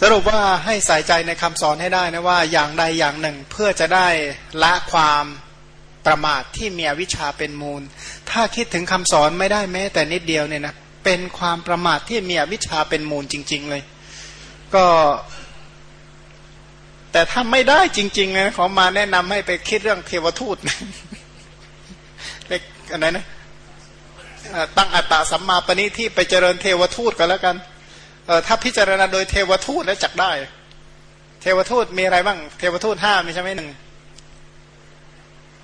สรุปว่าให้ใส่ใจในคำสอนให้ได้นะว่าอย่างใดอย่างหนึ่งเพื่อจะได้ละความประมาทที่มีวิชาเป็นมูล ถ้าคิดถึงคำสอนไม่ได้แม้ แต่นิดเดียวเนี่ยนะเป็นความประมาทที่มีวิชาเป็นมูลจริง ๆ เลย ก็ แต่ถ้าไม่ได้จริงๆนะขอมาแนะนำให้ไปคิดเรื่องเทวทูตเล็กอะไรนะตั้งอัตตาสัมมาปณิที่ไปเจริญเทวทูตกันแล้วกัน เออถ้าพิจารณาโดยเทวทูตแล้วจักได้ เทวทูตมีอะไรบ้าง เทวทูตห้ามีใช่ไหมหนึ่ง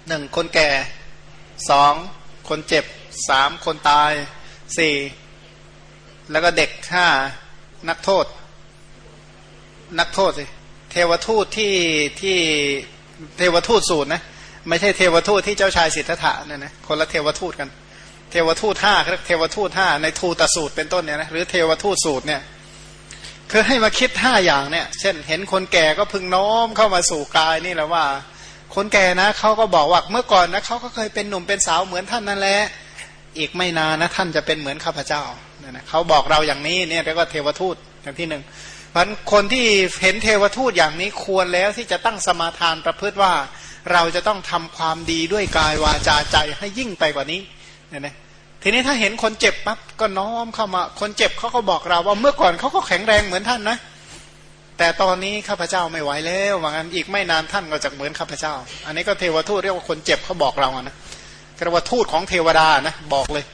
หนึ่งคนแก่สองคนเจ็บสามคนตายสี่แล้วก็เด็กห้านักโทษ นักโทษสิเทวทูตที่ที่เทวทูตสูตรนะไม่ใช่เทวทูตที่เจ้าชายสิทธัตถะเนี่ยนะคนละเทวทูตกัน เทวทูตห้าเรียกเทวทูตห้าในทูตสูตรเป็นต้นเนี่ยนะหรือเทวทูตสูตรเนี่ย คือให้มาคิดห้าอย่างเนี่ย เช่น เห็นคนแก่ก็พึงน้อมเข้ามาสู่กายนี่แหละว่า คนแก่นะเขาก็บอกว่าเมื่อก่อนนะเขาก็เคยเป็นหนุ่มเป็นสาวเหมือนท่านนั่นแหละอีกไม่นานนะท่านจะเป็นเหมือนข้าพเจ้าเนี่ยนะเขาบอกเราอย่างนี้เนี่ยเรียกว่าเทวทูตอย่างที่หนึ่งเพันคนที่เห็นเทวทูตอย่างนี้ควรแล้วที่จะตั้งสมาทานประพฤติว่า เราจะต้องทำความดีด้วยกายวาจาใจให้ยิ่งไปกว่านี้เนี่ยนะ ทีนี้ถ้าเห็นคนเจ็บปั๊บก็น้อมเข้ามา คนเจ็บเขาก็บอกเราว่าเมื่อก่อนเขาก็แข็งแรงเหมือนท่านนะ แต่ตอนนี้ข้าพเจ้าไม่ไหวแล้วว่างั้นอีกไม่นานท่านก็จะเหมือนข้าพเจ้า อันนี้ก็เทวทูตเรียกว่าคนเจ็บเขาบอกเรานะเรียกว่าทูตของเทวดานะบอกเลย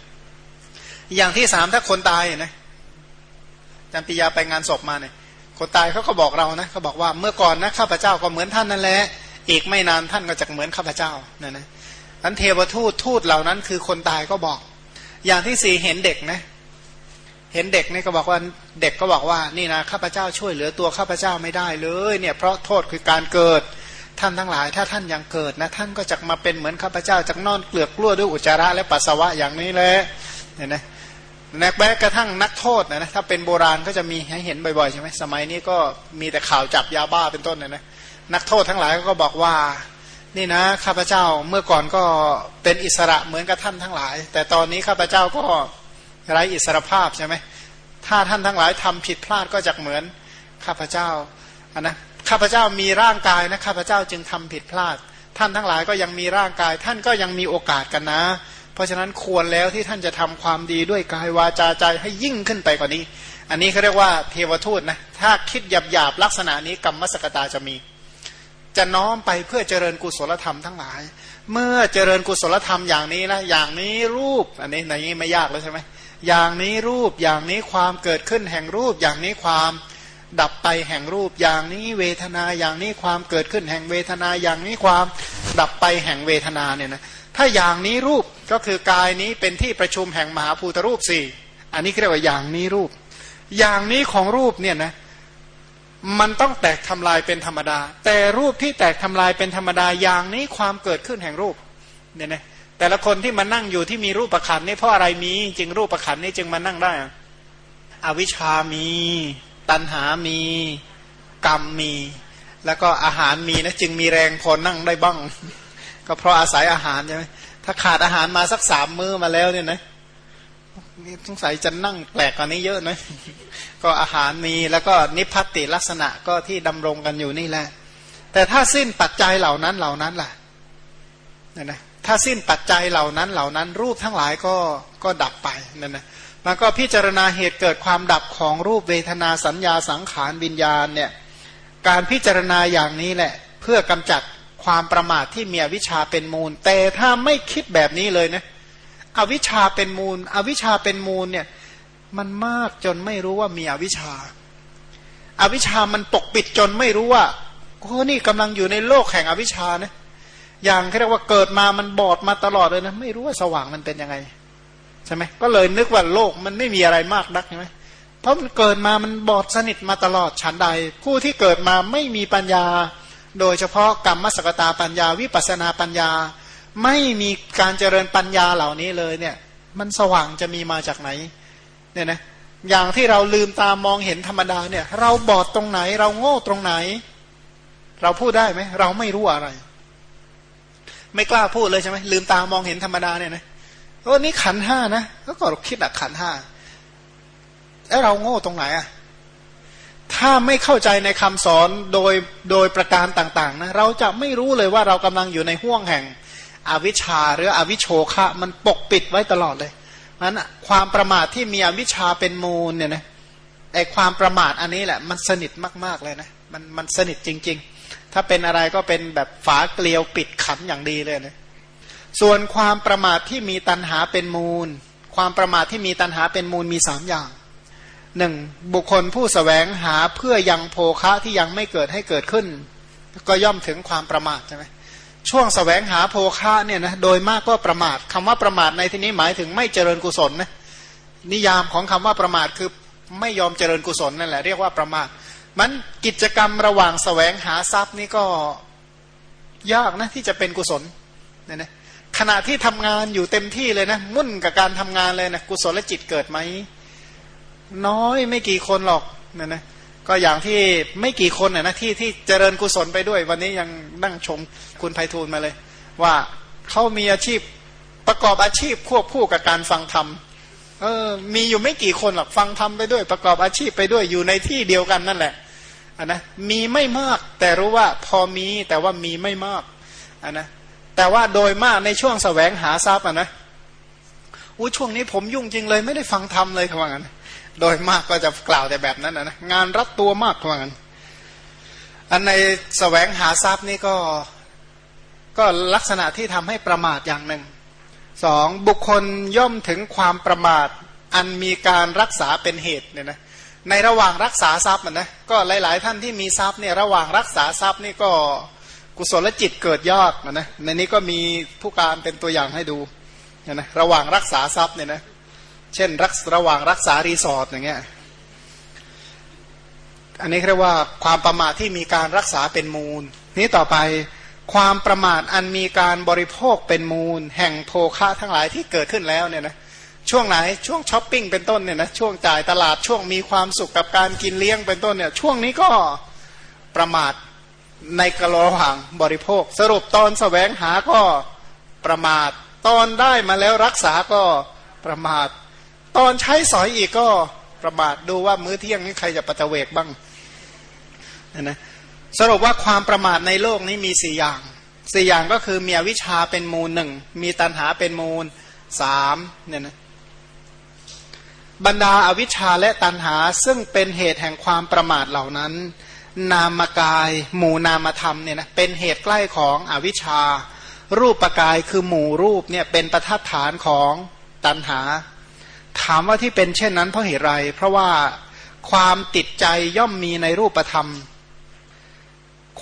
อย่างที่สามถ้าคนตายนะจันปิยาไปงานศพมาเนี่ยคนตายเขาก็บอกเรานะเขาบอกว่าเมื่อก่อนนะข้าพเจ้าก็เหมือนท่านนั่นแหละอีกไม่นานท่านก็จะเหมือนข้าพเจ้านั่นนะอันเทวทูตทูตเหล่านั้น คือคนตายก็บอก อย่างที่สี่เห็นเด็กนะ เห็นเด็กนี่ก็บอกว่าเด็กก็บอกว่านี่นะข้าพเจ้าช่วยเหลือตัวข้าพเจ้าไม่ได้เลยเนี่ยเพราะโทษคือการเกิดท่านทั้งหลาย ถ้าท่านยังเกิดนะท่านก็จะมาเป็นเหมือนข้าพเจ้าจากนอนเกลือกกล้วด้วยอุจจาระและปัสสาวะอย่างนี้แหละเห็นไหมนักแม้กระทั่งนักโทษนะนะถ้าเป็นโบราณก็จะมีให้เห็นบ่อยๆใช่ไหมสมัยนี้ก็มีแต่ข่าวจับยาบ้าเป็นต้นนะนะนักโทษทั้งหลายก็บอกว่า นี่นะข้าพเจ้าเมื่อก่อนก็เป็นอิสระเหมือนกับท่านทั้งหลาย แต่ตอนนี้ข้าพเจ้าก็ไร้อิสรภาพใช่ไหมถ้าท่านทั้งหลายทำผิดพลาดก็จะเหมือนข้าพเจ้าอันนะข้าพเจ้ามีร่างกายนะข้าพเจ้าจึงทำผิดพลาด ท่านทั้งหลายก็ยังมีร่างกาย ท่านก็ยังมีโอกาสกันนะ เพราะฉะนั้นควรแล้วที่ท่านจะทำความดีด้วยกายวาจาใจให้ยิ่งขึ้นไปกว่านี้ อันนี้เขาเรียกว่าเทวทูตนะถ้าคิดหยาบๆลักษณะนี้กรรมสกตาจะมี จะน้อมไปเพื่อเจริญกุศลธรรมทั้งหลาย เมื่อเจริญกุศลธรรมอย่างนี้นะอย่างนี้รูปอันนี้ในนี้ไม่ยากแล้วใช่ไหมอย่างนี้รูปอย่างนี้ความเกิดขึ้นแห่งรูป อย่างนี้ความดับไปแห่งรูป อย่างนี้เวทนาอย่างนี้ความเกิดขึ้นแห่งเวทนาอย่างนี้ความดับไปแห่งเวทนาเนี่ยนะถ้าอย่างนี้รูปก็คือกายนี้เป็นที่ประชุมแห่งมหาภูตรูปสี่อันนี้เรียกว่าอย่างนี้รูป อย่างนี้ของรูปเนี่ยนะ มันต้องแตกทำลายเป็นธรรมดา แต่รูปที่แตกทำลายเป็นธรรมดาอย่างนี้ความเกิดขึ้นแห่งรูปเนี่ยนะแต่ละคนที่มานั่งอยู่ที่มีรูปประคันนี่เพราะอะไรมีจึงรูปประคันนี่จึงมานั่งได้ อวิชามี ตัณหามี กรรมมี แล้วก็อาหารมีนะจึงมีแรงพอนั่งได้บ้าง ก็เพราะอาศัยอาหารใช่ไหมถ้าขาดอาหารมาสักสามมื้อมาแล้วเนี่ยนะ สงสัยจะนั่งแปลกกว่านี้เยอะนะก็อาหารมีแล้วก็นิพพติลักษณะก็ที่ดำรงกันอยู่นี่แหละ แต่ถ้าสิ้นปัจจัยเหล่านั้นเหล่านั้นล่ะนะนะถ้าสิ้นปัจจัยเหล่านั้นเหล่านั้น รูปทั้งหลายก็ก็ดับไปนั่นนะมันก็พิจารณาเหตุเกิดความดับของรูปเวทนาสัญญาสังขารวิญญาณเนี่ยการพิจารณาอย่างนี้แหละ เพื่อกำจัดความประมาทที่มีวิชาเป็นมูล แต่ถ้าไม่คิดแบบนี้เลยนะ อวิชชาเป็นมูล อวิชชาเป็นมูลเนี่ย มันมากจนไม่รู้ว่ามีอวิชชา อวิชชามันปกปิดจนไม่รู้ว่าโอ้นี่กำลังอยู่ในโลกแห่งอวิชชานะอย่างเรียกว่าเกิดมามันบอดมาตลอดเลยนะไม่รู้ว่าสว่างมันเป็นยังไงใช่ไหมก็เลยนึกว่าโลกมันไม่มีอะไรมากนักใช่ไหมเพราะมันเกิดมามันบอดสนิทมาตลอดฉันใด ผู้ที่เกิดมาไม่มีปัญญา โดยเฉพาะกรรมสกตาปัญญา วิปัสนาปัญญา ไม่มีการเจริญปัญญาเหล่านี้เลยเนี่ย มันสว่างจะมีมาจากไหนเนี่ยนะอย่างที่เราลืมตามองเห็นธรรมดาเนี่ย เราบอดตรงไหน เราโง่ตรงไหน เราพูดได้ไหมเราไม่รู้อะไร ไม่กล้าพูดเลยใช่ไหมลืมตามองเห็นธรรมดาเนี่ยนะโอ้นี่ขันห้านะก็ก็คิดอะขันห้าแล้วเราโง่ตรงไหนอะถ้าไม่เข้าใจในคำสอนโดยโดยประการต่าง ๆ นะ เราจะไม่รู้เลยว่าเรากำลังอยู่ในห่วงแห่ง อวิชชาหรืออวิโชคะมันปกปิดไว้ตลอดเลยนั้นความประมาทที่มีอวิชชาเป็นมูลเนี่ยนะไอความประมาทอันนี้แหละมันสนิทมาก ๆเลยนะมันมันสนิทจริง ๆ ถ้าเป็นอะไรก็เป็นแบบฝาเกลียวปิดขันอย่างดีเลยนะส่วนความประมาทที่มีตันหาเป็นมูล ความประมาทที่มีตันหาเป็นมูลมีสามอย่างหนึ่งบุคคลผู้สแสวงหาเพื่อยังโภคะที่ยังไม่เกิดให้เกิดขึ้น ก็ย่อมถึงความประมาทใช่ไหม ช่วงสแสวงหาโภคะเนี่ยนะโดยมากก็ประมาทคำว่าประมาทในที่นี้หมายถึงไม่เจริญกุศลนะนิยามของคำว่าประมาทคือไม่ยอมเจริญกุศลนั่นแหละเรียกว่าประมาทมันกิจกรรมระหว่างสแสวงหาทรัพย์นี่ก็ยากนะที่จะเป็นกุศลเนี่ยนะขณะที่ทำงานอยู่เต็มที่เลยนะมุ่นกับการทำงานเลยนะกุศลจิตเกิดไหมน้อยไม่กี่คนหรอกเนะนะ ก็อย่างที่ไม่กี่คนนะที่ที่เจริญกุศลไปด้วย วันนี้ยังนั่งชมคุณไพฑูรย์มาเลย ว่าเขามีอาชีพประกอบอาชีพควบคู่กับการฟังธรรมเออมีอยู่ไม่กี่คนหรอกฟังธรรมไปด้วย ประกอบอาชีพไปด้วยอยู่ในที่เดียวกันนั่นแหละอันนะมีไม่มากแต่รู้ว่าพอมีแต่ว่ามีไม่มากอันนะแต่ว่าโดยมากในช่วงสแสวงหาทรัพย์อะนะอู้ช่วงนี้ผมยุ่งจริงเลยไม่ได้ฟังธรรมเลยเขาว่างั้น โดยมากก็จะกล่าวแต่แบบนั้นนะงานรัดตัวมากเขาว่างั้นอันในสแสวงหาทรัพย์นี่ก็ก็ลักษณะที่ทำให้ประมาทอย่างหนึ่งสองบุคคลย่อมถึงความประมาท อันมีการรักษาเป็นเหตุเนี่ยนะในระหว่างรักษาทรัพย์นะก็หลาย ๆ ท่านที่มีทรัพย์เนี่ยระหว่างรักษาทรัพย์นี่ก็กุศลจิตเกิดยากนะในนี้ก็มีผู้การเป็นตัวอย่างให้ดูนะระหว่างรักษาทรัพย์เนี่ยนะ เช่นรักระหว่างรักษารีสอร์ทอย่างเงี้ยอันนี้เรียกว่าความประมาทที่มีการรักษาเป็นมูล นี้ต่อไปความประมาทอันมีการบริโภคเป็นมูล แห่งโภคะทั้งหลายที่เกิดขึ้นแล้วเนี่ยนะช่วงไหนช่วงช้อปปิ้งเป็นต้นเนี่ยนะช่วงจ่ายตลาดช่วงมีความสุขกับการกินเลี้ยงเป็นต้นเนี่ยช่วงนี้ก็ประมาทในระหว่างบริโภค สรุปตอนแสวงหาก็ประมาทตอนได้มาแล้วรักษาก็ประมาท ตอนใช้สอยอีกก็ประมาทดูว่ามื้อเที่ยงนี้ใครจะปัจจเวกบ้างนะสรุปว่าความประมาทในโลกนี้มีสี่อย่างสี่อย่างก็คือมีอวิชชาเป็นมูลหนึ่งมีตัณหาเป็นมูลสามเนี่ยนะบรรดาอาวิชชาและตัณหาซึ่งเป็นเหตุแห่งความประมาทเหล่านั้น นามกายหมู่นามธรรมเนี่ยนะเป็นเหตุใกล้ของอวิชชา รูปปกายคือหมู่รูปเนี่ยเป็นประทัดฐานของตัณหา ถามว่าที่เป็นเช่นนั้นเพราะเหตุไร เพราะว่าความติดใจย่อมมีในรูปธรรม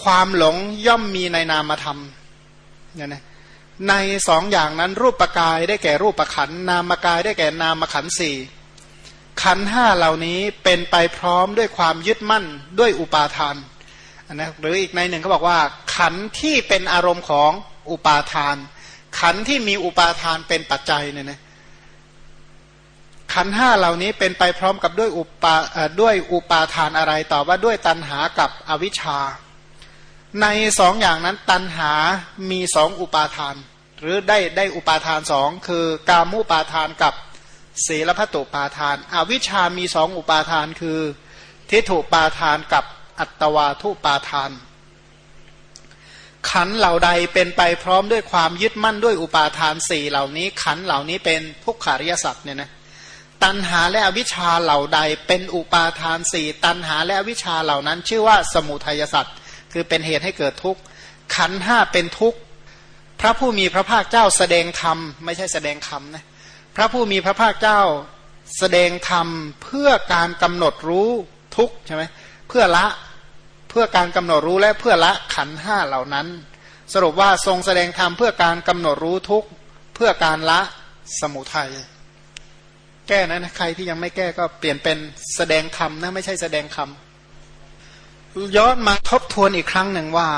ความหลงย่อมมีในนามธรรมเนี่ยนะในสองอย่างนั้นรูปปกายได้แก่รูปปขันนามกายได้แก่นามขันสี่ขันห้าเหล่านี้เป็นไปพร้อมด้วยความยึดมั่นด้วยอุปาทานนะหรืออีกในหนึ่งเขาบอกว่า ขันที่เป็นอารมณ์ของอุปาทาน ขันที่มีอุปาทานเป็นปัจจัยเนี่ยนะ ขันห้าเหล่านี้เป็นไปพร้อมกับด้วยอุปาด้วยอุปาทานอะไรต่อว่าด้วยตัณหากับอวิชชา ในสองอย่างนั้นตันหามีสองอุปาทาน หรือได้ได้อุปาทานสองคือกามุปาทานกับศีลพัตุปาทาน อวิชามีสองอุปาทานคือ ทิฏฐุปาทานกับอัตวาทุปาทาน ขันเหล่าใดเป็นไปพร้อมด้วยความยึดมั่นด้วยอุปาทานสี่เหล่านี้ ขันเหล่านี้เป็นทุกขาริยสัตว์เนี่ยนะ ตันหาและอวิชชาเหล่าใด เป็นอุปาทานสี่ตันหาและอวิชชาเหล่านั้น ชื่อว่าสมุทัยสัตว์คือเป็นเหตุให้เกิดทุกข์ขันห้าเป็นทุกข์พระผู้มีพระภาคเจ้าแสดงธรรมไม่ใช่แสดงคำนะพระผู้มีพระภาคเจ้าแสดงธรรมเพื่อการกำหนดรู้ทุกข์ใช่ไหมเพื่อละเพื่อการกำหนดรู้และเพื่อละขันห้าเหล่านั้น สรุปว่าทรงแสดงธรรมเพื่อการกำหนดรู้ทุกข์เพื่อการละสมุทัย แก้นะใครที่ยังไม่แก้ก็เปลี่ยนเป็นแสดงธรรมนะไม่ใช่แสดงคำย้อนมาทบทวนอีกครั้งหนึ่งว่า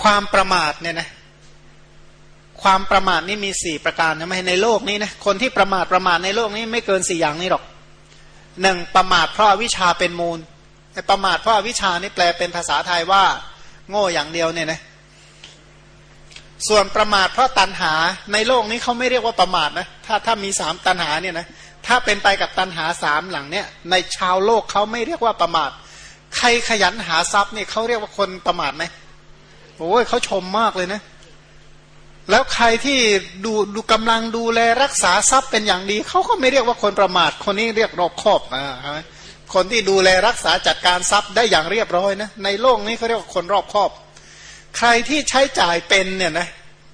ความประมาทเนี่ยนะความประมาทนี่มีสี่ประการนะไม่ในโลกนี้นะคนที่ประมาทประมาทในโลกนี้ไม่เกินสี่อย่างนี้หรอกหนึ่งประมาทเพราะวิชาเป็นมูลประมาทเพราะวิชานี่แปลเป็นภาษาไทยว่า โง่อย่างเดียวเนี่ยนะ ส่วนประมาทเพราะตันหาในโลกนี้เขาไม่เรียกว่าประมาทนะถ้าถ้ามีสามตันหาเนี่ยนะถ้าเป็นไปกับตันหาสามหลังเนี่ยในชาวโลกเขาไม่เรียกว่าประมาท ใครขยันหาทรัพย์เนี่ยเขาเรียกว่าคนประมาทไหมโอ้ยเขาชมมากเลยนะ แล้วใครที่ดูดูกำลังดูแลรักษาทรัพย์เป็นอย่างดีเขาก็ไม่เรียกว่าคนประมาท คนนี้เรียกรอบคอบอ่าคนที่ดูแลรักษาจัดการทรัพย์ได้อย่างเรียบร้อยนะในโลกนี้เขาเรียกว่าคนรอบคอบ ใครที่ใช้จ่ายเป็นเนี่ยนะ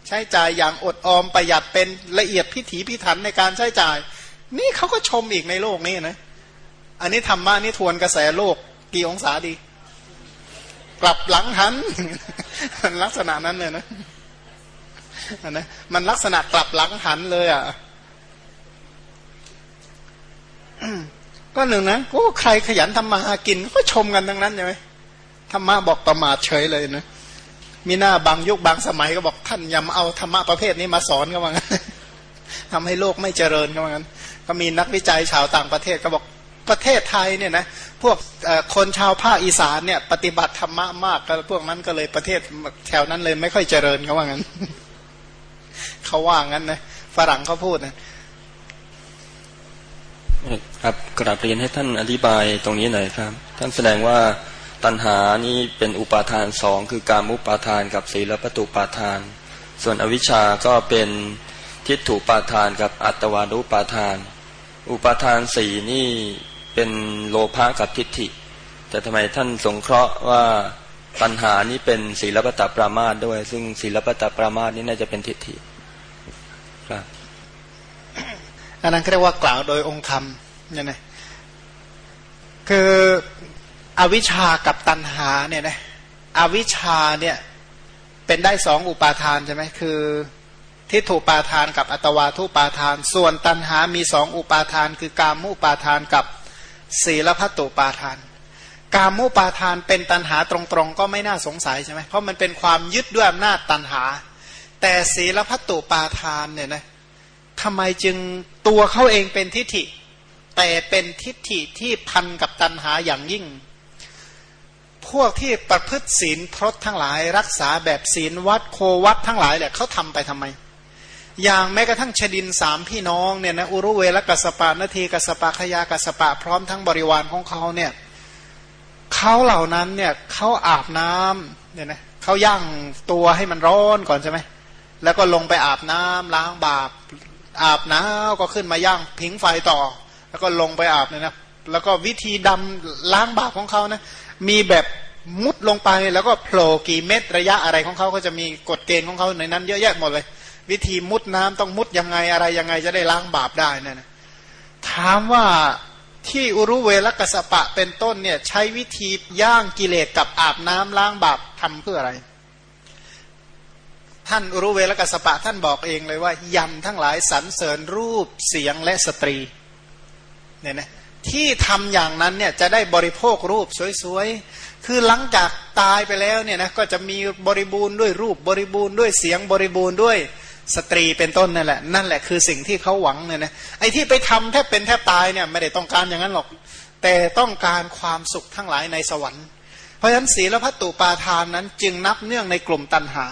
ใช้จ่ายอย่างอดออมประหยัดเป็นละเอียดพิถีพิถันในการใช้จ่าย นี่เขาก็ชมอีกในโลกนี้นะอันนี้ธรรมะนี่ทวนกระแสโลกกี่องศาดี กลับหลังหัน ลักษณะนั้นเลยนะนะมันลักษณะกลับหลังหันเลยอะก็หนึ่งนะโอ้ใครขยันทำมาหากินก็ชมกันทั้งนั้นใช่ไหมธรรมะบอกประมาทเฉยเลยนะ มีหน้าบางยุคบางสมัยก็บอกท่านยำเอาธรรมะประเภทนี้มาสอนก็ว่างั้นทำให้โลกไม่เจริญก็ว่างั้น ก็มีนักวิจัยชาวต่างประเทศก็บอกประเทศไทยเนี่ยนะพวกคนชาวภาคอีสานเนี่ยปฏิบัติธรรมะมากก็พวกนั้นก็เลยประเทศแถวนั้นเลยไม่ค่อยเจริญเขาว่างั้นเขาว่างั้นนะฝรั่งเขาพูดนะครับกราบเรียนให้ท่านอธิบายตรงนี้หน่อยครับ ท่านแสดงว่า ตัณหานี่เป็นอุปาทานสองคือการมุปาทานกับศีลประตูปาทาน ส่วนอวิชชาก็เป็นทิฏฐุปาทานกับอัตวานุปาทาน อุปาทานสี่นี่เป็นโลภะกับทิฏฐิ แต่ทำไมท่านสงเคราะห์ว่าปัญหานี้เป็นศีลปตปรามาสด้วย ซึ่งศีลปตปรามาสนี้น่าจะเป็นทิฏฐิครับอันนั้นเรียกว่ากล่าวโดยองค์ธรรมเนี่ยนะคือ อวิชากับตัณหาเนี่ยนะอวิชาเนี่ยเป็นได้สองอุปาทานใช่ไหมคือทิฏฐุปาทานกับอัตวาทุปาทาน ส่วนตัณหามีสองอุปาทาน คือกามุปาทานกับศีลพัตตุปาทาน กามุปาทานเป็นตัณหาตรงๆ ก็ไม่น่าสงสัยใช่ไหมเพราะมันเป็นความยึดด้วยอำนาจตัณหา แต่ศีลพัตตุปาทานเนี่ยนะทำไมจึงตัวเขาเองเป็นทิฏฐิ แต่เป็นทิฏฐิที่พันกับตัณหาอย่างยิ่ง พวกที่ประพฤติศีลพรตทั้งหลาย รักษาแบบศีลวัดโควัดทั้งหลายแหละเขาทำไปทำไม อย่างแม้กระทั่งชดินสามพี่น้องเนี่ยนะอุรุเวลกัสปานาทีกัสปะขยากัสปะพร้อมทั้งบริวารของเขาเนี่ยเขาเหล่านั้นเนี่ยเขาอาบน้ำเนี่ยนะเขาย่างตัวให้มันร้อนก่อนใช่ไหมแล้วก็ลงไปอาบน้ำล้างบาปอาบน้ำก็ขึ้นมาย่างผิงไฟต่อ แล้วก็ลงไปอาบเนี่ยนะแล้วก็วิธีดำล้างบาปของเขานะ มีแบบมุดลงไปแล้วก็โผล่กี่เม็ดระยะอะไรของเขาก็จะมีกฎเกณฑ์ของเขาในนั้นเยอะแยะหมดเลย วิธีมุดน้ำต้องมุดยังไงอะไรยังไงจะได้ล้างบาปได้นั่นนะถามว่าที่อุรุเวลกัสปะเป็นต้นเนี่ยใช้วิธีย่างกิเลสกับอาบน้ำล้างบาปทำเพื่ออะไร ท่านอุรุเวลกัสปะท่านบอกเองเลยว่ายันทั้งหลายสรรเสริญรูปเสียงและสตรีเนี่ยนะ ที่ทำอย่างนั้นเนี่ยจะได้บริโภครูปสวยๆ คือหลังจากตายไปแล้วเนี่ยนะก็จะมีบริบูรณ์ด้วยรูปบริบูรณ์ด้วยเสียงบริบูรณ์ด้วยสตรีเป็นต้นนั่นแหละนั่นแหละคือสิ่งที่เขาหวังเนี่ยนะไอ้ที่ไปทำแทบเป็นแทบตายเนี่ยไม่ได้ต้องการอย่างนั้นหรอก แต่ต้องการความสุขทั้งหลายในสวรรค์ เพราะฉะนั้นศีลพัตตุปาทานนั้นจึงนับเนื่องในกลุ่มตันหา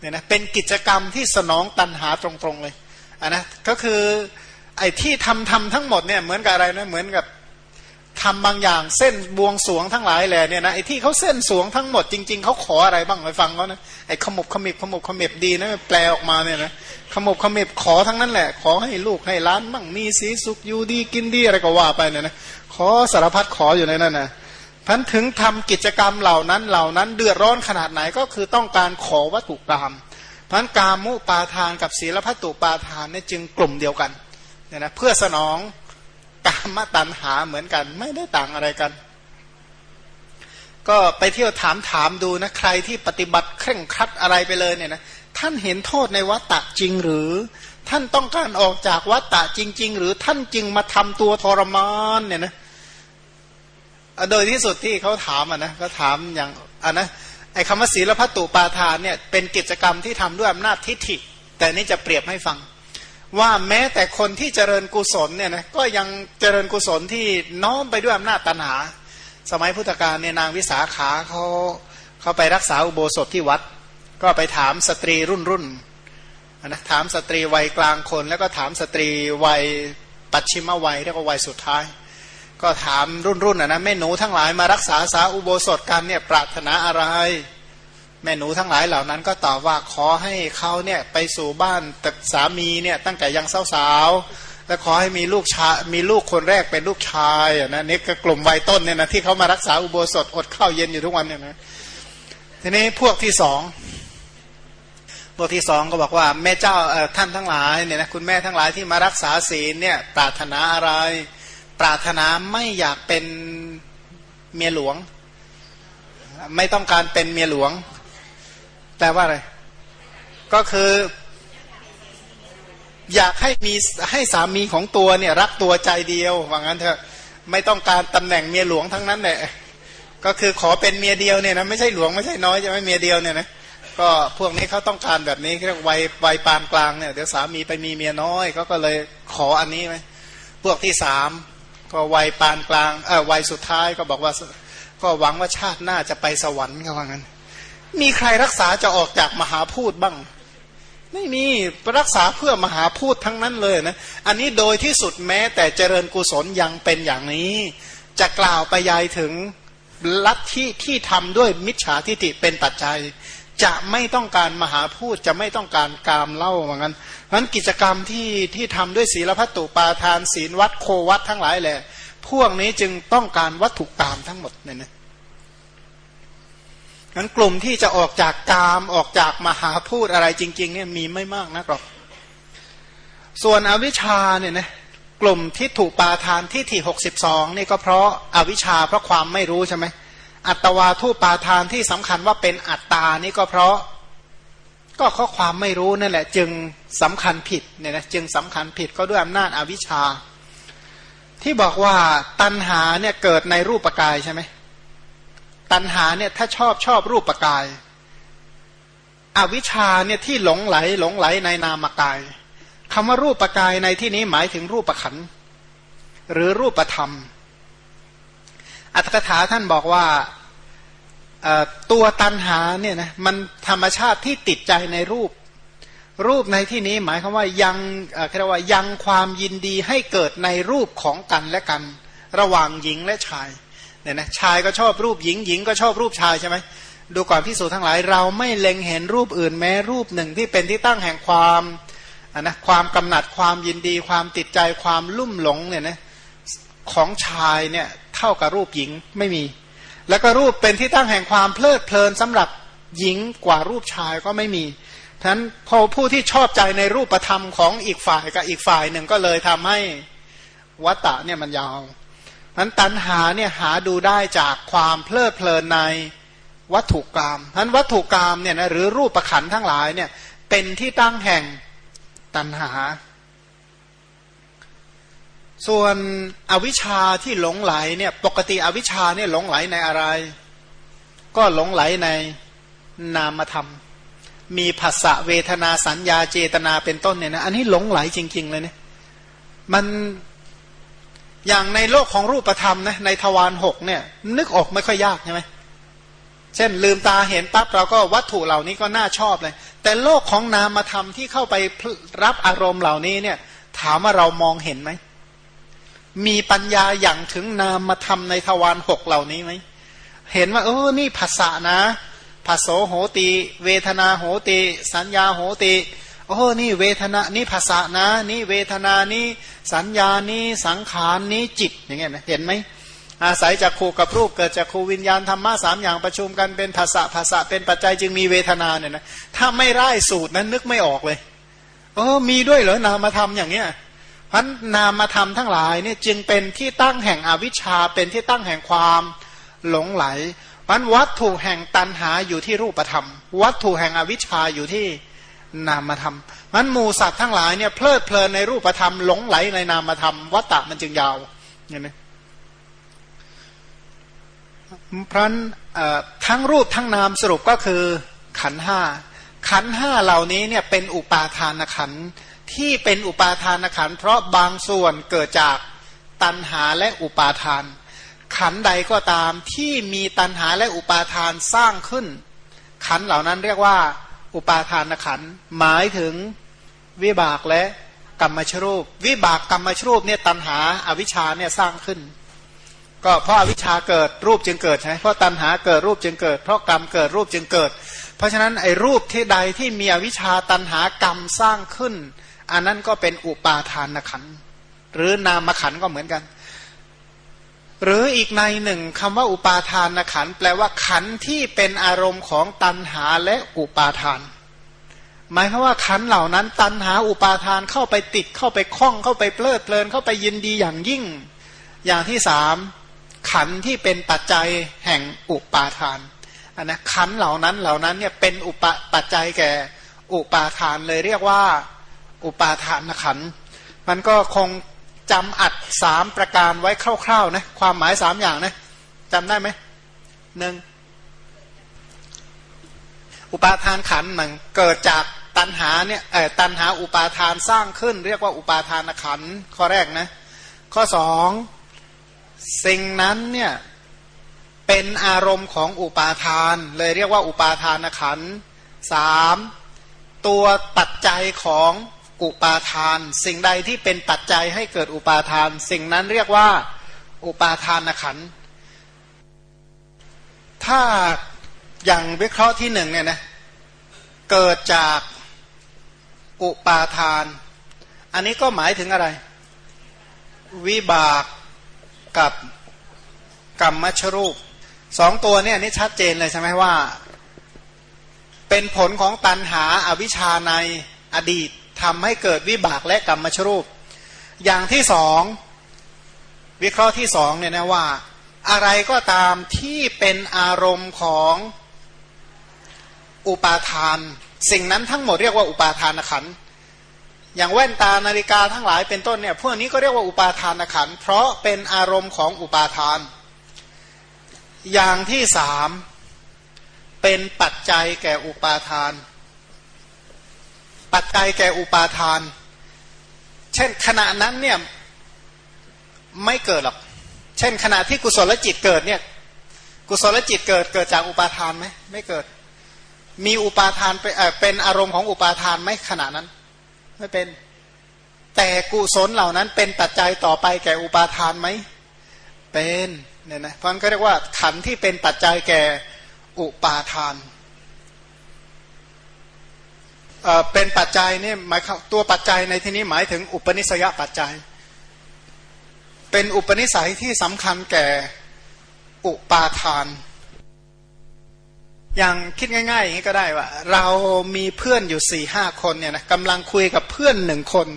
เนี่ยนะเป็นกิจกรรมที่สนองตันหาตรงๆเลยอะนะก็คือ ไอ้ที่ทำทำทั้งหมดเนี่ยเหมือนกับอะไรนะเหมือนกับทำบางอย่างเส้นบวงสวงทั้งหลายแหละเนี่ยนะไอ้ที่เขาเส้นสวงทั้งหมดจริง ๆเขาขออะไรบ้างไปฟังเขานะไอ้ขมุบขมิบขมุบขมิบดีนะแปลออกมาเนี่ยนะขมุบขมิบขอทั้งนั้นแหละ ขอให้ลูกให้ล้านมั่งมีสีสุขอยู่ดีกินดีอะไรก็ว่าไปเนี่ยนะขอสารพัดขออยู่ในนั้นนะพันถึงทำกิจกรรมเหล่านั้นเหล่านั้นเดือดร้อนขนาดไหนก็คือต้องการขอวัตถุกรรมพันกามุปาทานกับศีลพัตตุปาทานเนี่ยจึงกลุ่มเดียวกัน เนี่ยนะเพื่อสนองกามตัณหาเหมือนกัน ไม่ได้ต่างอะไรกัน ก็ไปเที่ยวถามถามดูนะใครที่ปฏิบัติเคร่งครัดอะไรไปเลยเนี่ยนะท่านเห็นโทษในวัตตะจริงหรือ ท่านต้องการออกจากวัตตะจริง ๆ หรือท่านจึงมาทำตัวทรมานเนี่ยนะโดยที่สุดที่เขาถามอะนะก็ถามอย่างอะนะไอ้คำว่าศีลพัตตุปาทานเนี่ยเป็นกิจกรรมที่ทำด้วยอำนาจทิฏฐิ แต่นี่จะเปรียบให้ฟัง ว่าแม้แต่คนที่เจริญกุศลเนี่ยนะก็ยังเจริญกุศลที่น้อมไปด้วยอำนาจตัณหา สมัยพุทธกาลเนี่ยนางวิสาขาเขาเขาไปรักษาอุโบสถที่วัด ก็ไปถามสตรีรุ่นรุ่นนะถามสตรีวัยกลางคน แล้วก็ถามสตรีวัยปัจฉิมวัยเรียกว่าวัยสุดท้าย ก็ถามรุ่นรุ่นนะแม่หนูทั้งหลายมารักษาสาอุโบสถกันเนี่ยปรารถนาอะไร แม่หนูทั้งหลายเหล่านั้นก็ตอบว่าขอให้เขาเนี่ยไปสู่บ้านแต่สามีเนี่ยตั้งแต่ยังสาวๆและขอให้มีลูกชายมีลูกคนแรกเป็นลูกชายนะนี่ก็กลุ่มวัยต้นเนี่ยนะที่เขามารักษาอุโบสถอดข้าวเย็นอยู่ทุกวันเนี่ยนะทีนี้พวกที่สองบทที่สองก็บอกว่าแม่เจ้าท่านทั้งหลายเนี่ยนะคุณแม่ทั้งหลายที่มารักษาศีลเนี่ยปรารถนาอะไร ปรารถนาไม่อยากเป็นเมียหลวง ไม่ต้องการเป็นเมียหลวง แปลว่าอะไร ก็คือ อยากให้มีให้สามีของตัวเนี่ย รักตัวใจเดียวว่างั้นเถอะไม่ต้องการตำแหน่งเมียหลวงทั้งนั้นแหละก็คือขอเป็นเมียเดียวเนี่ยนะไม่ใช่หลวงไม่ใช่น้อยจะไม่เมียเดียวเนี่ยนะก็พวกนี้เขาต้องการแบบนี้เรียกวัยวัยปานกลางเนี่ยเดี๋ยวสามีไปมีเมียน้อยเขาก็เลยขออันนี้ไหมพวกที่สามก็วัยปานกลางเออวัยสุดท้ายก็บอกว่า ก็หวังว่าชาติหน้าจะไปสวรรค์เขาว่างั้น มีใครรักษาจะออกจากมหาพูดบ้าง ไม่มีรักษาเพื่อมหาพูดทั้งนั้นเลยนะ อันนี้โดยที่สุดแม้แต่เจริญกุศลยังเป็นอย่างนี้ จะกล่าวไปยายถึงลัทธิที่ทำด้วยมิจฉาทิฏฐิเป็นปัจจัย จะไม่ต้องการมหาพูดจะไม่ต้องการกามเล่าเหมือนกันเพราะนั้นกิจกรรมที่ที่ทำด้วยศีลพัตตุปาทานศีลวัดโควัดทั้งหลายแหละ พวกนี้จึงต้องการวัตถุกรรมทั้งหมดเนี่ยนะ นั้นกลุ่มที่จะออกจากกามออกจากมหาพูดอะไรจริง ๆ เนี่ยมีไม่มากนักหรอก ส่วนอวิชชาเนี่ยนะกลุ่มที่ถูกปาทานที่ที่หกสิบสองนี่ก็เพราะอาวิชชาเพราะความไม่รู้ใช่ไหมอัตวาทุปาทานที่สำคัญว่าเป็นอัตตานี่ก็เพราะก็ข้อความไม่รู้นั่นแหละ จึงสำคัญผิดเนี่ยนะจึงสำคัญผิดก็ด้วยอำนาจอาวิชชา ที่บอกว่าตัณหาเนี่ยเกิดในรูปกายใช่ไหม ตัณหาเนี่ยถ้าชอบชอบรูปปกาย อวิชชาเนี่ยที่หลงไหลหลงไหลในนามกายคำว่ารูปปกายในที่นี้หมายถึงรูปปขันหรือรูปธรรม อัตถกถาท่านบอกว่าตัวตันหาเนี่ยนะมันธรรมชาติที่ติดใจในรูป รูปในที่นี้หมายความว่ายังเรียกว่ายังความยินดีให้เกิดในรูปของกันและกัน ระหว่างหญิงและชาย เนี่ยนะชายก็ชอบรูปหญิงหญิงก็ชอบรูปชายใช่ไหมดูก่อนพิสูจน์ทั้งหลาย เราไม่เล็งเห็นรูปอื่นแม้รูปหนึ่งที่เป็นที่ตั้งแห่งความนะความกำหนัดความยินดี ความติดใจความลุ่มหลงเนี่ยนะของชายเนี่ยเท่ากับรูปหญิงไม่มี แล้วก็รูปเป็นที่ตั้งแห่งความเพลิดเพลินสำหรับหญิงกว่ารูปชายก็ไม่มีฉะนั้นพอผู้ที่ชอบใจในรูปธรรมของอีกฝ่ายกับอีกฝ่ายหนึ่งก็เลยทำให้วัตตะเนี่ยมันยาว นั้นตัณหาเนี่ยหาดูได้จากความเพลิดเพลินในวัตถุกรรมนั้นวัตถุกรรมเนี่ยนะหรือรูปประขันทั้งหลายเนี่ยเป็นที่ตั้งแห่งตัณหา ส่วนอวิชชาที่หลงไหลเนี่ยปกติอวิชชาเนี่ยหลงไหลในอะไร ก็หลงไหลในนามธรรม มีภาษะเวทนาสัญญาเจตนาเป็นต้นเนี่ยนะอันนี้หลงไหลจริง ๆ เลยเนี่ยมัน อย่างในโลกของรูปธรรมนะในทวารหกเนี่ย นึกออกไม่ค่อยยากใช่ไหมเช่น ลืมตาเห็นปั๊บเราก็วัตถุเหล่านี้ก็น่าชอบเลย แต่โลกของนามธรรมที่เข้าไปรับอารมณ์เหล่านี้เนี่ย ถามว่าเรามองเห็นไหมมีปัญญาอย่างถึงนามมาทำในทวารหกเหล่านี้ไหมเห็นว่าเออนี่ภาษานะภาโสโหติ เวทนาโหติ สัญญาโหติ โอ้นี่เวทนานี่ภาษานะ นี่เวทนานี่สัญญานี่สังขารนี่จิตอย่างเงี้ยนะเห็นไหมอาศัยจากครูกับรูปเกิดจากครูวิญญาณธรรมะสามอย่างประชุมกันเป็นภาษาภาษาเป็นปัจจัยจึงมีเวทนาเนี่ยนะถ้าไม่ไร้สูตรนั้นนึกไม่ออกเลยเออมีด้วยเหรอนามธรรมอย่างเงี้ยพันนามธรรมทั้งหลายเนี่ยจึงเป็นที่ตั้งแห่งอวิชชาเป็นที่ตั้งแห่งความหลงไหลพันวัตถุแห่งตันหาอยู่ที่รูปธรรม วัตถุแห่งอวิชชาอยู่ที่ นามธรรมพันหมูสัตว์ทั้งหลายเนี่ยเพลิดเพลินในรูปธรรมหลงไหลในนามธรรมวัตตะมันจึงยาวเห็นไหมเพราะทั้งรูปทั้งนามสรุปก็คือขันห้าขันห้าเหล่านี้เนี่ยเป็นอุปาทานขันที่เป็นอุปาทานขันเพราะบางส่วนเกิดจากตัณหาและอุปาทาน ขันใดก็ตามที่มีตัณหาและอุปาทานสร้างขึ้น ขันเหล่านั้นเรียกว่า อุปาทานขันหมายถึงวิบากและกรรมชรูป วิบากกรรมชรูปเนี่ยตัณหาอาวิชชาเนี่ยสร้างขึ้น ก็เพราะอาวิชชาเกิดรูปจึงเกิดใช่ไหมเพราะตัณหาเกิดรูปจึงเกิด เพราะกรรมเกิดรูปจึงเกิด เพราะฉะนั้นไอ้รูปที่ใดที่มีอวิชชาตัณหากรรมสร้างขึ้น อันนั้นก็เป็นอุปาทานขันหรือนามขันก็เหมือนกัน หรืออีกในหนึ่งคำว่าอุปาทานขันแปลว่าขันที่เป็นอารมณ์ของตัณหาและอุปาทาน หมายความว่าขันเหล่านั้นตันหาอุปาทานเข้าไปติดเข้าไปคล้องเข้าไปเพลิดเพลินเข้าไปยินดีอย่างยิ่ง อย่างที่สามขันที่เป็นปัจจัยแห่งอุปาทานอันนะขันเหล่านั้นเหล่านั้นเนี่ยเป็นอุปปัจจัยแก่อุปาทานเลยเรียกว่า อุปาทานขันมันก็คง จำอัดสามประการไว้คร่าวๆนะความหมายสามอย่างนะจำได้ไหมหนึ่งอุปาทานขันหนึ่งเกิดจากตันหาเนี่ยเออตันหาอุปาทานสร้างขึ้น เรียกว่าอุปาทานขันข้อแรกนะข้อสองสิ่งนั้นเนี่ยเป็นอารมณ์ของอุปาทาน เลยเรียกว่าอุปาทานขันสามตัวปัจจัยของ อุปาทาน สิ่งใดที่เป็นปัจจัยให้เกิดอุปาทาน สิ่งนั้นเรียกว่าอุปาทานขัน ถ้าอย่างวิเคราะห์ที่หนึ่งเนี่ยนะเกิดจากอุปาทาน อันนี้ก็หมายถึงอะไร วิบากกับกรรมมชรูปสองตัวเนี่ยนี่ชัดเจนเลยใช่ไหมว่า เป็นผลของตันหาอาวิชาในอดีต ทำให้เกิดวิบากและกรรมมชรูป อย่างที่สองวิเคราะห์ที่สองเนี่ยนะว่า อะไรก็ตามที่เป็นอารมณ์ของอุปาทาน สิ่งนั้นทั้งหมดเรียกว่าอุปาทานขันอย่างแว่นตานาฬิกาทั้งหลายเป็นต้นเนี่ยพวกนี้ก็เรียกว่าอุปาทานขันเพราะเป็นอารมณ์ของอุปาทาน อย่างที่สามเป็นปัจจัยแก่อุปาทาน ปัจจัยแก่อุปาทาน เช่นขณะนั้นเนี่ยไม่เกิดหรอก เช่นขณะที่กุศลจิตเกิดเนี่ย กุศลจิตเกิดเกิดจากอุปาทานไหมไม่เกิด มีอุปาทานเป็นอารมณ์ของอุปาทานไหมขณะนั้น ไม่เป็น แต่กุศลเหล่านั้นเป็นปัจจัยต่อไปแก่อุปาทานไหมเป็นเนี่ยนะเพราะนั้นก็เรียกว่าขันที่เป็นปัจจัยแก่อุปาทาน เป็นปัจจัยนี่หมายตัวปัจจัยในที่นี้หมายถึงอุปนิสัยปัจจัย เป็นอุปนิสัยที่สำคัญแก่อุปาทาน อย่างคิดง่ายๆอย่างนี้ก็ได้ว่า เรามีเพื่อนอยู่สี่ห้าคนเนี่ยนะกำลังคุยกับเพื่อนหนึ่งคน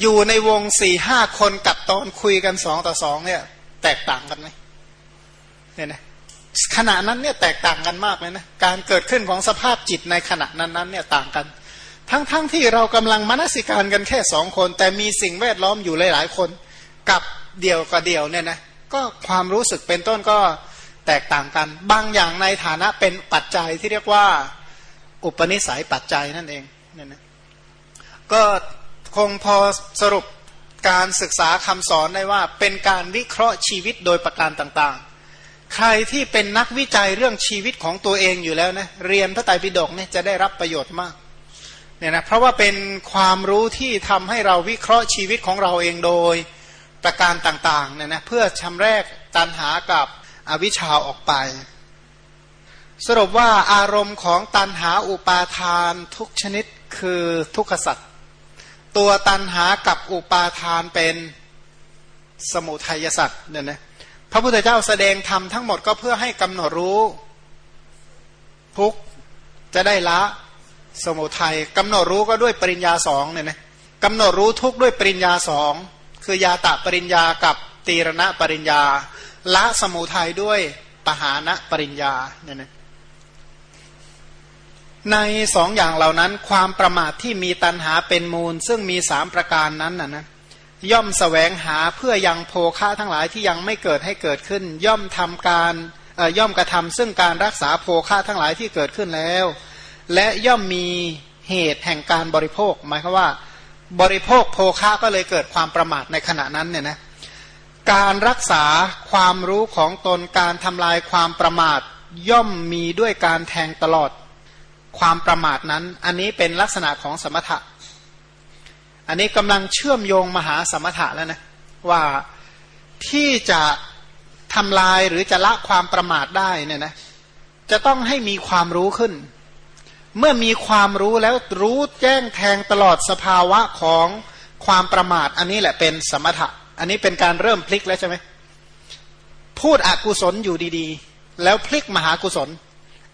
อยู่ในวงสี่ห้าคนกับตอนคุยกันสองต่อสองเนี่ย แตกต่างกันไหมเนี่ยนะ ขณะนั้นเนี่ยแตกต่างกันมากเลยนะการเกิดขึ้นของสภาพจิตในขณะนั้นๆเนี่ยต่างกัน ทั้งๆทที่เรากำลังมนสิการกันแค่สองคน แต่มีสิ่งแวดล้อมอยู่หลายๆคน กับเดี่ยวกับเดี่ยวเนี่ยนะก็ความรู้สึกเป็นต้นก็แตกต่างกัน บางอย่างในฐานะเป็นปัจจัยที่เรียกว่าอุปนิสัยปัจจัยนั่นเองเนี่ยนะก็คงพอสรุปการศึกษาคำสอนได้ว่าเป็นการวิเคราะห์ชีวิตโดยประการต่างๆ ใครที่เป็นนักวิจัยเรื่องชีวิตของตัวเองอยู่แล้วนะเรียนพระไตรปิฎกเนี่ยจะได้รับประโยชน์มากเนี่ยนะเพราะว่าเป็นความรู้ที่ทำให้เราวิเคราะห์ชีวิตของเราเองโดยประการต่างๆเนี่ยนะเพื่อชำแรกตันหากับอวิชชาออกไป สรุปว่าอารมณ์ของตันหาอุปาทานทุกชนิดคือทุกขสัตว์ตัวตันหากับอุปาทานเป็นสมุทัยสัตว์เนี่ยนะ พระพุทธเจ้าแสดงธรรมทั้งหมดก็เพื่อให้กำหนดรู้ทุกจะได้ละสมุทัยกำหนดรู้ก็ด้วยปริญญาสองเนี่ยนะกำหนดรู้ทุกด้วยปริญญาสองคือยาตะปริญญากับตีรณะปริญญา ละสมุทัยด้วยปหานะปริญญาเนี่ยนะในสองอย่างเหล่านั้นความประมาทที่มีตันหาเป็นมูล ซึ่งมีสามประการนั้นนะนะ ย่อมสแสวงหาเพื่อยังโภคะทั้งหลายที่ยังไม่เกิดให้เกิดขึ้น ย่อมทำการย่อมกระทำซึ่งการรักษาโภคะทั้งหลายที่เกิดขึ้นแล้ว และย่อมมีเหตุแห่งการบริโภค หมายคือว่า บริโภคโภคะก็เลยเกิดความประมาทในขณะนั้นเนี่ยนะการรักษาความรู้ของตนการทำลายความประมาท ย่อมมีด้วยการแทงตลอดความประมาทนั้น อันนี้เป็นลักษณะของสมถะ อันนี้กำลังเชื่อมโยงมหาสมถะแล้วนะว่าที่จะทำลายหรือจะละความประมาทได้เนี่ยนะจะต้องให้มีความรู้ขึ้น เมื่อมีความรู้แล้วรู้แจ้งแทงตลอดสภาวะของความประมาท อันนี้แหละเป็นสมถะ อันนี้เป็นการเริ่มพลิกแล้วใช่ไหมพูดอกุศลอยู่ดีๆ แล้วพลิกมหากุศล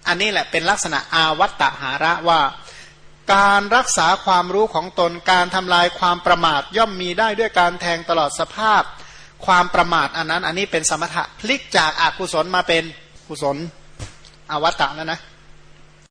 อันนี้แหละเป็นลักษณะอาวัตตหาระว่า การรักษาความรู้ของตนการทำลายความประมาทย่อมมีได้ด้วยการแทงตลอดสภาพ ความประมาทอันนั้น อันนี้เป็นสมถะพลิกจากอากุศลมาเป็นกุศลอวัตตะแล้วนะ